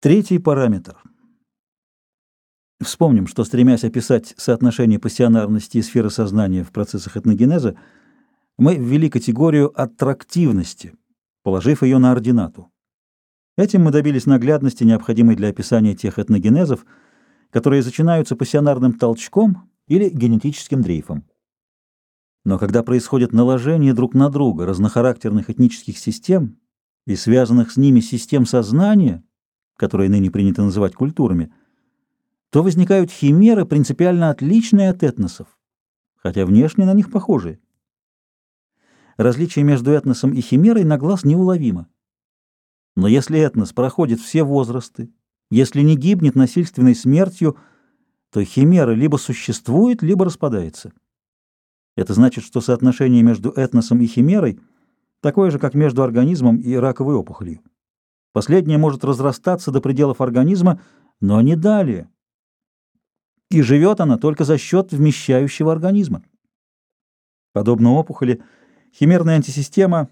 Третий параметр. Вспомним, что, стремясь описать соотношение пассионарности и сферы сознания в процессах этногенеза, мы ввели категорию аттрактивности, положив ее на ординату. Этим мы добились наглядности, необходимой для описания тех этногенезов, которые начинаются пассионарным толчком или генетическим дрейфом. Но когда происходит наложение друг на друга разнохарактерных этнических систем и связанных с ними систем сознания, которые ныне принято называть культурами, то возникают химеры, принципиально отличные от этносов, хотя внешне на них похожие. Различие между этносом и химерой на глаз неуловимо. Но если этнос проходит все возрасты, если не гибнет насильственной смертью, то химера либо существует, либо распадается. Это значит, что соотношение между этносом и химерой такое же, как между организмом и раковой опухолью. Последняя может разрастаться до пределов организма, но не далее. И живет она только за счет вмещающего организма. Подобно опухоли, химерная антисистема,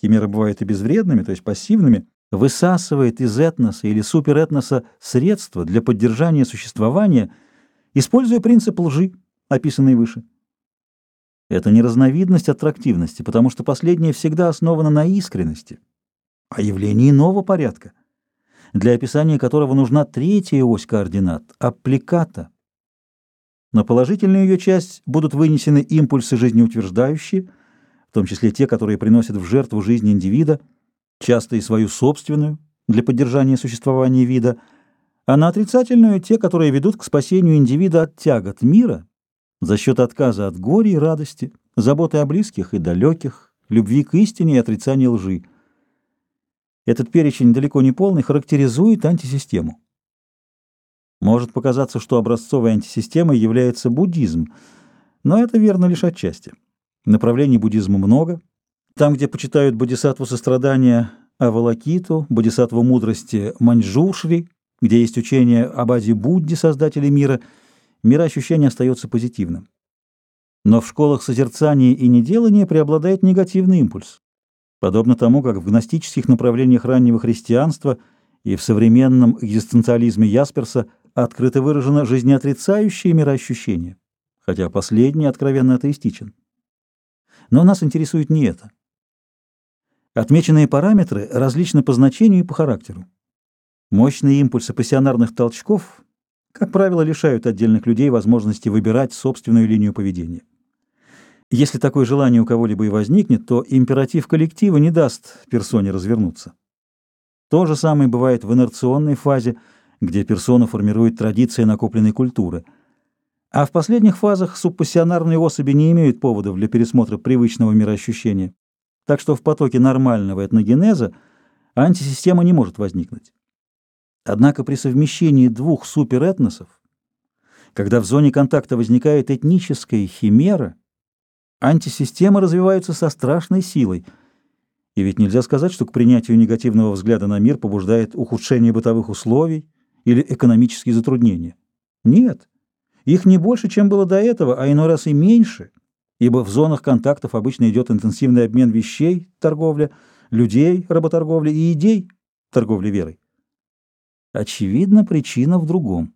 химеры бывают и безвредными, то есть пассивными, высасывает из этноса или суперэтноса средства для поддержания существования, используя принцип лжи, описанный выше. Это не разновидность аттрактивности, потому что последняя всегда основана на искренности, а явлении иного порядка, для описания которого нужна третья ось координат – аппликата. На положительную ее часть будут вынесены импульсы жизнеутверждающие, в том числе те, которые приносят в жертву жизни индивида, часто и свою собственную, для поддержания существования вида, а на отрицательную – те, которые ведут к спасению индивида от тягот мира за счет отказа от горя и радости, заботы о близких и далеких, любви к истине и отрицания лжи. Этот перечень далеко не полный характеризует антисистему. Может показаться, что образцовой антисистемой является буддизм, но это верно лишь отчасти. Направлений буддизма много. Там, где почитают бодисаттву сострадания Авалакиту, бодисаттву мудрости Маньчжуршри, где есть учение об Аде Будде, создателе мира, мироощущение остается позитивным. Но в школах созерцания и неделания преобладает негативный импульс подобно тому, как в гностических направлениях раннего христианства и в современном экзистенциализме Ясперса открыто выражено жизнеотрицающее мироощущение, хотя последний откровенно атеистичен. Но нас интересует не это. Отмеченные параметры различны по значению и по характеру. Мощные импульсы пассионарных толчков, как правило, лишают отдельных людей возможности выбирать собственную линию поведения. Если такое желание у кого-либо и возникнет, то императив коллектива не даст персоне развернуться. То же самое бывает в инерционной фазе, где персона формирует традиции накопленной культуры. А в последних фазах субпассионарные особи не имеют поводов для пересмотра привычного мироощущения. Так что в потоке нормального этногенеза антисистема не может возникнуть. Однако при совмещении двух суперэтносов, когда в зоне контакта возникает этническая химера, Антисистемы развиваются со страшной силой. И ведь нельзя сказать, что к принятию негативного взгляда на мир побуждает ухудшение бытовых условий или экономические затруднения. Нет, их не больше, чем было до этого, а иной раз и меньше, ибо в зонах контактов обычно идет интенсивный обмен вещей, торговля, людей, работорговля и идей, торговля верой. Очевидно, причина в другом.